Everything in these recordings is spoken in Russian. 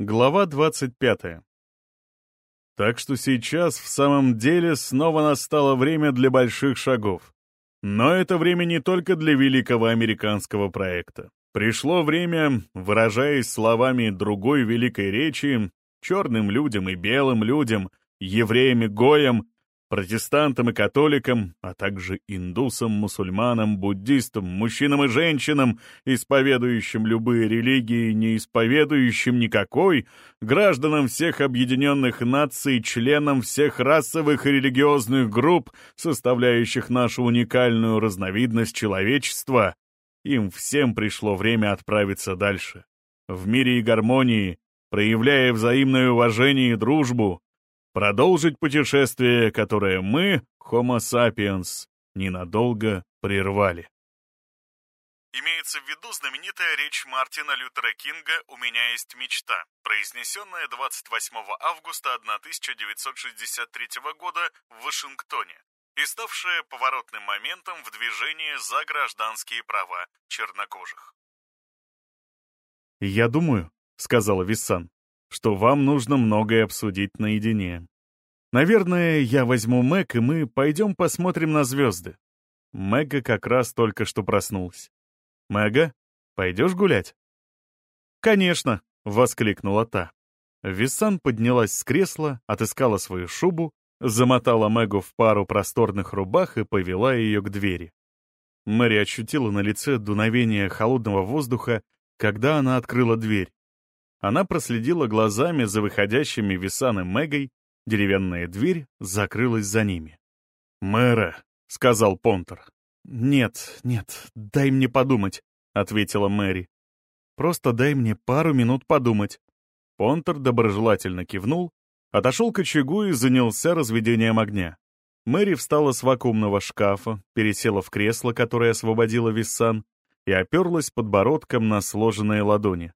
Глава 25. Так что сейчас в самом деле снова настало время для больших шагов. Но это время не только для великого американского проекта. Пришло время, выражаясь словами другой великой речи, черным людям и белым людям, евреям и гоям, протестантам и католикам, а также индусам, мусульманам, буддистам, мужчинам и женщинам, исповедующим любые религии, не исповедующим никакой, гражданам всех объединенных наций, членам всех расовых и религиозных групп, составляющих нашу уникальную разновидность человечества, им всем пришло время отправиться дальше. В мире и гармонии, проявляя взаимное уважение и дружбу, продолжить путешествие, которое мы, Homo sapiens, ненадолго прервали. Имеется в виду знаменитая речь Мартина Лютера Кинга «У меня есть мечта», произнесенная 28 августа 1963 года в Вашингтоне и ставшая поворотным моментом в движении за гражданские права чернокожих. «Я думаю», — сказала Виссан, что вам нужно многое обсудить наедине. Наверное, я возьму Мэг, и мы пойдем посмотрим на звезды. Мэга как раз только что проснулась. «Мэга, пойдешь гулять?» «Конечно!» — воскликнула та. Виссан поднялась с кресла, отыскала свою шубу, замотала Мэгу в пару просторных рубах и повела ее к двери. Мэри ощутила на лице дуновение холодного воздуха, когда она открыла дверь. Она проследила глазами за выходящими Висан и Мэгой, деревянная дверь закрылась за ними. «Мэра», — сказал Понтер. «Нет, нет, дай мне подумать», — ответила Мэри. «Просто дай мне пару минут подумать». Понтер доброжелательно кивнул, отошел к очагу и занялся разведением огня. Мэри встала с вакуумного шкафа, пересела в кресло, которое освободила Виссан, и оперлась подбородком на сложенные ладони.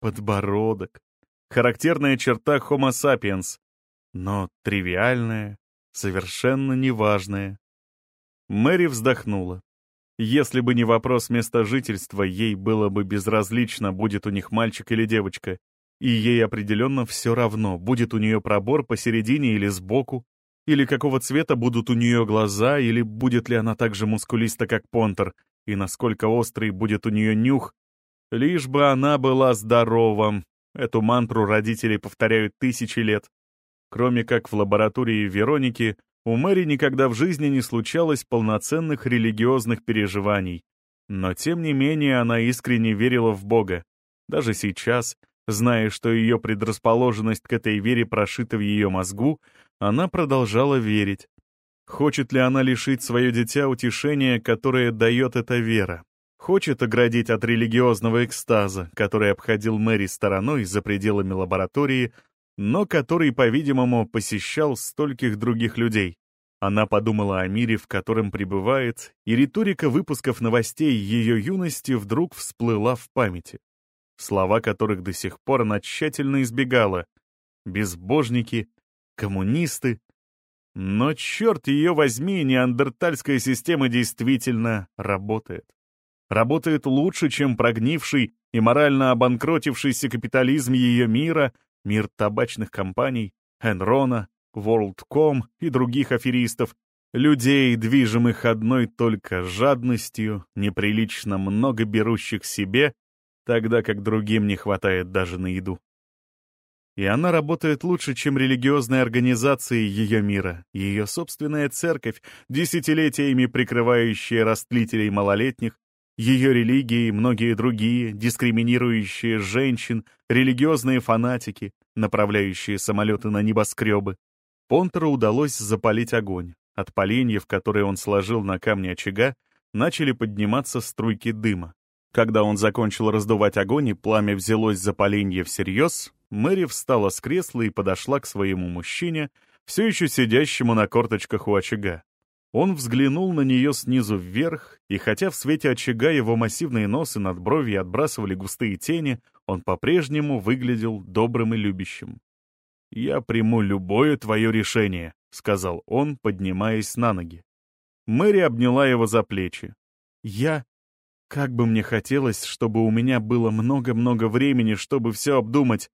Подбородок. Характерная черта Homo sapiens, но тривиальная, совершенно неважная. Мэри вздохнула. Если бы не вопрос места жительства, ей было бы безразлично, будет у них мальчик или девочка. И ей определенно все равно, будет у нее пробор посередине или сбоку, или какого цвета будут у нее глаза, или будет ли она так же мускулиста, как Понтер, и насколько острый будет у нее нюх, Лишь бы она была здорова. Эту мантру родители повторяют тысячи лет. Кроме как в лаборатории Вероники, у Мэри никогда в жизни не случалось полноценных религиозных переживаний. Но тем не менее она искренне верила в Бога. Даже сейчас, зная, что ее предрасположенность к этой вере прошита в ее мозгу, она продолжала верить. Хочет ли она лишить свое дитя утешения, которое дает эта вера? Хочет оградить от религиозного экстаза, который обходил Мэри стороной за пределами лаборатории, но который, по-видимому, посещал стольких других людей. Она подумала о мире, в котором пребывает, и риторика выпусков новостей ее юности вдруг всплыла в памяти. Слова которых до сих пор она тщательно избегала. Безбожники, коммунисты. Но, черт ее возьми, неандертальская система действительно работает работает лучше, чем прогнивший и морально обанкротившийся капитализм ее мира, мир табачных компаний, Энрона, WorldCom и других аферистов, людей, движимых одной только жадностью, неприлично много берущих себе, тогда как другим не хватает даже на еду. И она работает лучше, чем религиозные организации ее мира, ее собственная церковь, десятилетиями прикрывающая растлителей малолетних, ее религии и многие другие, дискриминирующие женщин, религиозные фанатики, направляющие самолеты на небоскребы. Понтеру удалось запалить огонь. От поленьев, которые он сложил на камне очага, начали подниматься струйки дыма. Когда он закончил раздувать огонь и пламя взялось за поленье всерьез, Мэри встала с кресла и подошла к своему мужчине, все еще сидящему на корточках у очага. Он взглянул на нее снизу вверх, и хотя в свете очага его массивные носы над бровью отбрасывали густые тени, он по-прежнему выглядел добрым и любящим. «Я приму любое твое решение», — сказал он, поднимаясь на ноги. Мэри обняла его за плечи. «Я... Как бы мне хотелось, чтобы у меня было много-много времени, чтобы все обдумать.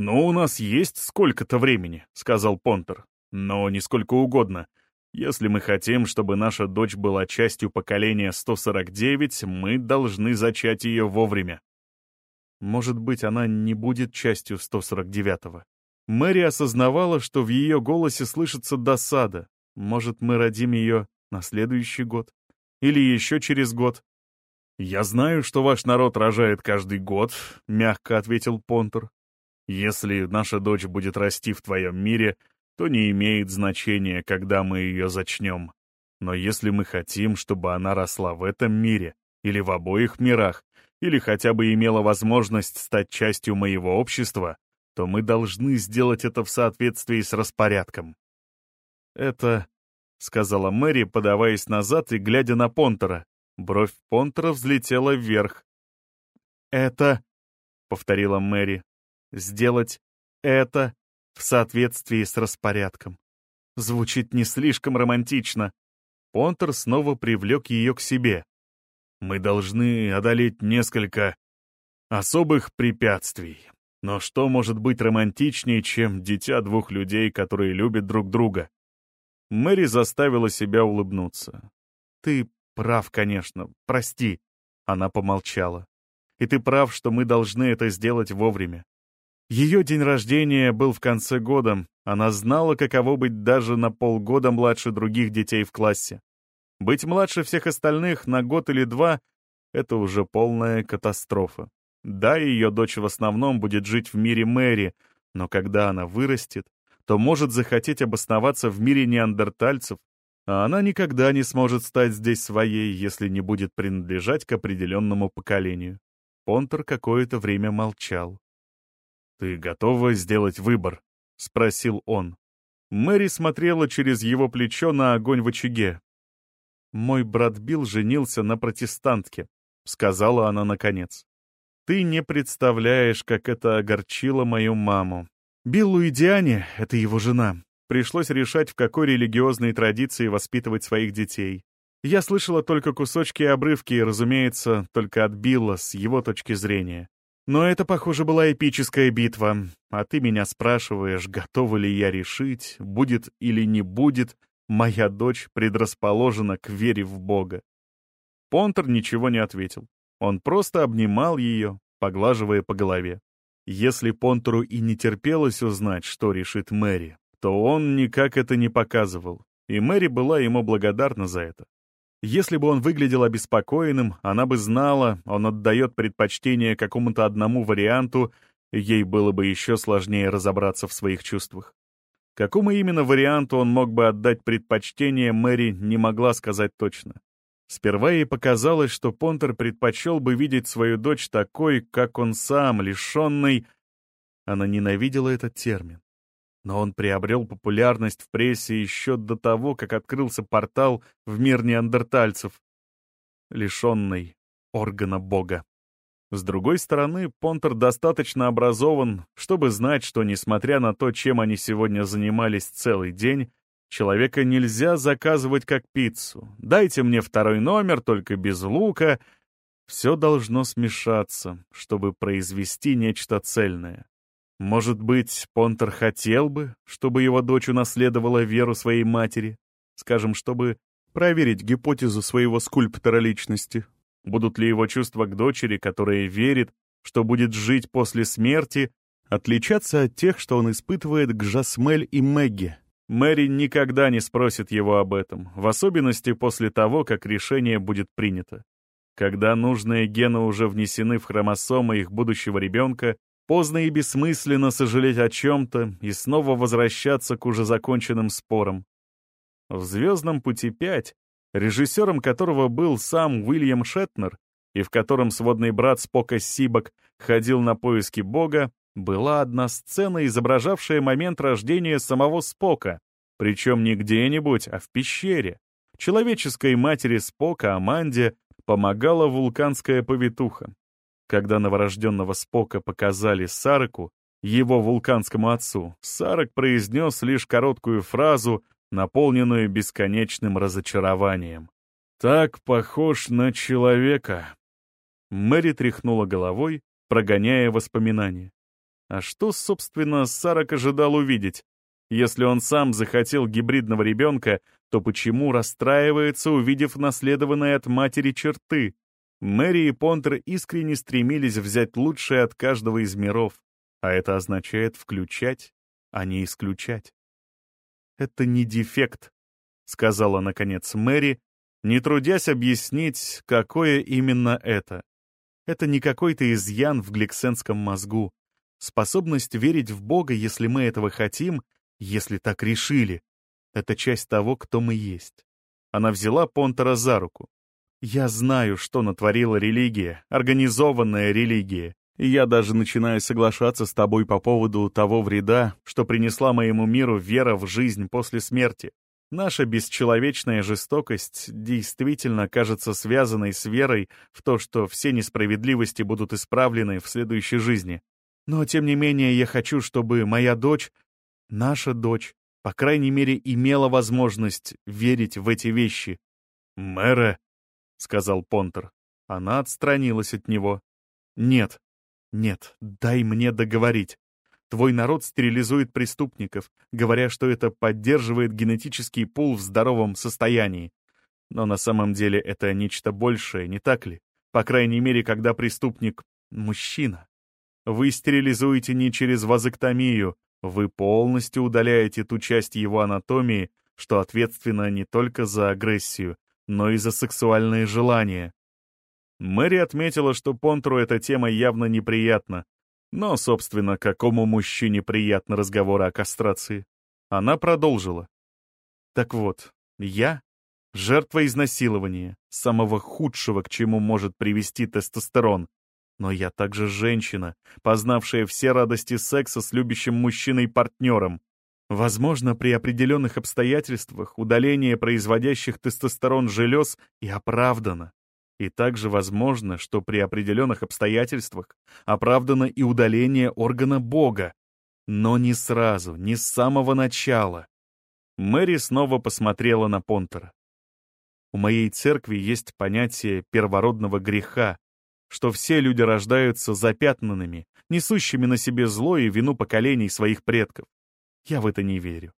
«Ну, у нас есть сколько-то времени», — сказал Понтер. «Но не сколько угодно. Если мы хотим, чтобы наша дочь была частью поколения 149, мы должны зачать ее вовремя». Может быть, она не будет частью 149-го. Мэри осознавала, что в ее голосе слышится досада. Может, мы родим ее на следующий год? Или еще через год? «Я знаю, что ваш народ рожает каждый год», — мягко ответил Понтер. «Если наша дочь будет расти в твоем мире, то не имеет значения, когда мы ее зачнем. Но если мы хотим, чтобы она росла в этом мире, или в обоих мирах, или хотя бы имела возможность стать частью моего общества, то мы должны сделать это в соответствии с распорядком. «Это...» — сказала Мэри, подаваясь назад и глядя на Понтера. Бровь Понтера взлетела вверх. «Это...» — повторила Мэри. «Сделать это в соответствии с распорядком. Звучит не слишком романтично». Понтер снова привлек ее к себе. «Мы должны одолеть несколько особых препятствий. Но что может быть романтичнее, чем дитя двух людей, которые любят друг друга?» Мэри заставила себя улыбнуться. «Ты «Прав, конечно. Прости». Она помолчала. «И ты прав, что мы должны это сделать вовремя. Ее день рождения был в конце года. Она знала, каково быть даже на полгода младше других детей в классе. Быть младше всех остальных на год или два — это уже полная катастрофа. Да, ее дочь в основном будет жить в мире Мэри, но когда она вырастет, то может захотеть обосноваться в мире неандертальцев, а она никогда не сможет стать здесь своей, если не будет принадлежать к определенному поколению. Понтер какое-то время молчал. «Ты готова сделать выбор?» — спросил он. Мэри смотрела через его плечо на огонь в очаге. «Мой брат Билл женился на протестантке», — сказала она наконец. «Ты не представляешь, как это огорчило мою маму. Биллу и Диане — это его жена. Пришлось решать, в какой религиозной традиции воспитывать своих детей. Я слышала только кусочки и обрывки, разумеется, только от Билла, с его точки зрения. Но это, похоже, была эпическая битва. А ты меня спрашиваешь, готова ли я решить, будет или не будет, моя дочь предрасположена к вере в Бога. Понтер ничего не ответил. Он просто обнимал ее, поглаживая по голове. Если Понтеру и не терпелось узнать, что решит Мэри, то он никак это не показывал, и Мэри была ему благодарна за это. Если бы он выглядел обеспокоенным, она бы знала, он отдает предпочтение какому-то одному варианту, ей было бы еще сложнее разобраться в своих чувствах. Какому именно варианту он мог бы отдать предпочтение, Мэри не могла сказать точно. Сперва ей показалось, что Понтер предпочел бы видеть свою дочь такой, как он сам, лишенной... Она ненавидела этот термин но он приобрел популярность в прессе еще до того, как открылся портал в мир неандертальцев, лишенный органа Бога. С другой стороны, Понтер достаточно образован, чтобы знать, что, несмотря на то, чем они сегодня занимались целый день, человека нельзя заказывать как пиццу. Дайте мне второй номер, только без лука. Все должно смешаться, чтобы произвести нечто цельное. Может быть, Понтер хотел бы, чтобы его дочь унаследовала веру своей матери? Скажем, чтобы проверить гипотезу своего скульптора личности. Будут ли его чувства к дочери, которая верит, что будет жить после смерти, отличаться от тех, что он испытывает к Жасмель и Мэгги? Мэри никогда не спросит его об этом, в особенности после того, как решение будет принято. Когда нужные гены уже внесены в хромосомы их будущего ребенка, Поздно и бессмысленно сожалеть о чем-то и снова возвращаться к уже законченным спорам. В «Звездном пути 5», режиссером которого был сам Уильям Шетнер, и в котором сводный брат Спока Сибок ходил на поиски Бога, была одна сцена, изображавшая момент рождения самого Спока, причем не где-нибудь, а в пещере. Человеческой матери Спока, Аманде, помогала вулканская повитуха. Когда новорожденного Спока показали Сараку, его вулканскому отцу, Сарак произнес лишь короткую фразу, наполненную бесконечным разочарованием. «Так похож на человека». Мэри тряхнула головой, прогоняя воспоминания. А что, собственно, Сарак ожидал увидеть? Если он сам захотел гибридного ребенка, то почему расстраивается, увидев наследованные от матери черты? Мэри и Понтер искренне стремились взять лучшее от каждого из миров, а это означает включать, а не исключать. «Это не дефект», — сказала, наконец, Мэри, не трудясь объяснить, какое именно это. Это не какой-то изъян в гликсенском мозгу. Способность верить в Бога, если мы этого хотим, если так решили, это часть того, кто мы есть. Она взяла Понтера за руку. Я знаю, что натворила религия, организованная религия, и я даже начинаю соглашаться с тобой по поводу того вреда, что принесла моему миру вера в жизнь после смерти. Наша бесчеловечная жестокость действительно кажется связанной с верой в то, что все несправедливости будут исправлены в следующей жизни. Но, тем не менее, я хочу, чтобы моя дочь, наша дочь, по крайней мере, имела возможность верить в эти вещи. «Мэра», — сказал Понтер. Она отстранилась от него. «Нет, нет, дай мне договорить. Твой народ стерилизует преступников, говоря, что это поддерживает генетический пул в здоровом состоянии. Но на самом деле это нечто большее, не так ли? По крайней мере, когда преступник — мужчина. Вы стерилизуете не через вазоктомию, вы полностью удаляете ту часть его анатомии, что ответственна не только за агрессию, но и за сексуальные желания. Мэри отметила, что Понтру эта тема явно неприятна, но, собственно, какому мужчине приятны разговоры о кастрации? Она продолжила. Так вот, я — жертва изнасилования, самого худшего, к чему может привести тестостерон. Но я также женщина, познавшая все радости секса с любящим мужчиной-партнером. Возможно, при определенных обстоятельствах удаление производящих тестостерон желез и оправдано. И также возможно, что при определенных обстоятельствах оправдано и удаление органа Бога. Но не сразу, не с самого начала. Мэри снова посмотрела на Понтера. У моей церкви есть понятие первородного греха, что все люди рождаются запятнанными, несущими на себе зло и вину поколений своих предков. Я в это не верю.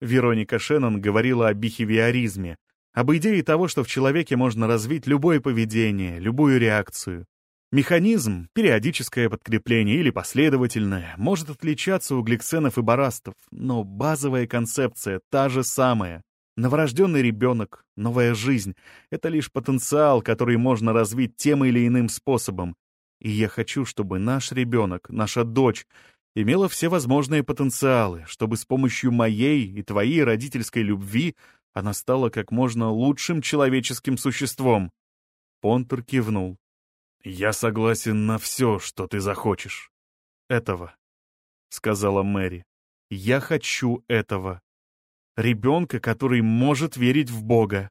Вероника Шеннон говорила о бихевиоризме, об идее того, что в человеке можно развить любое поведение, любую реакцию. Механизм, периодическое подкрепление или последовательное, может отличаться у гликсенов и барастов, но базовая концепция та же самая. Новорожденный ребенок, новая жизнь — это лишь потенциал, который можно развить тем или иным способом. И я хочу, чтобы наш ребенок, наша дочь, имела все возможные потенциалы, чтобы с помощью моей и твоей родительской любви она стала как можно лучшим человеческим существом. Понтер кивнул. «Я согласен на все, что ты захочешь. Этого», — сказала Мэри. «Я хочу этого. Ребенка, который может верить в Бога».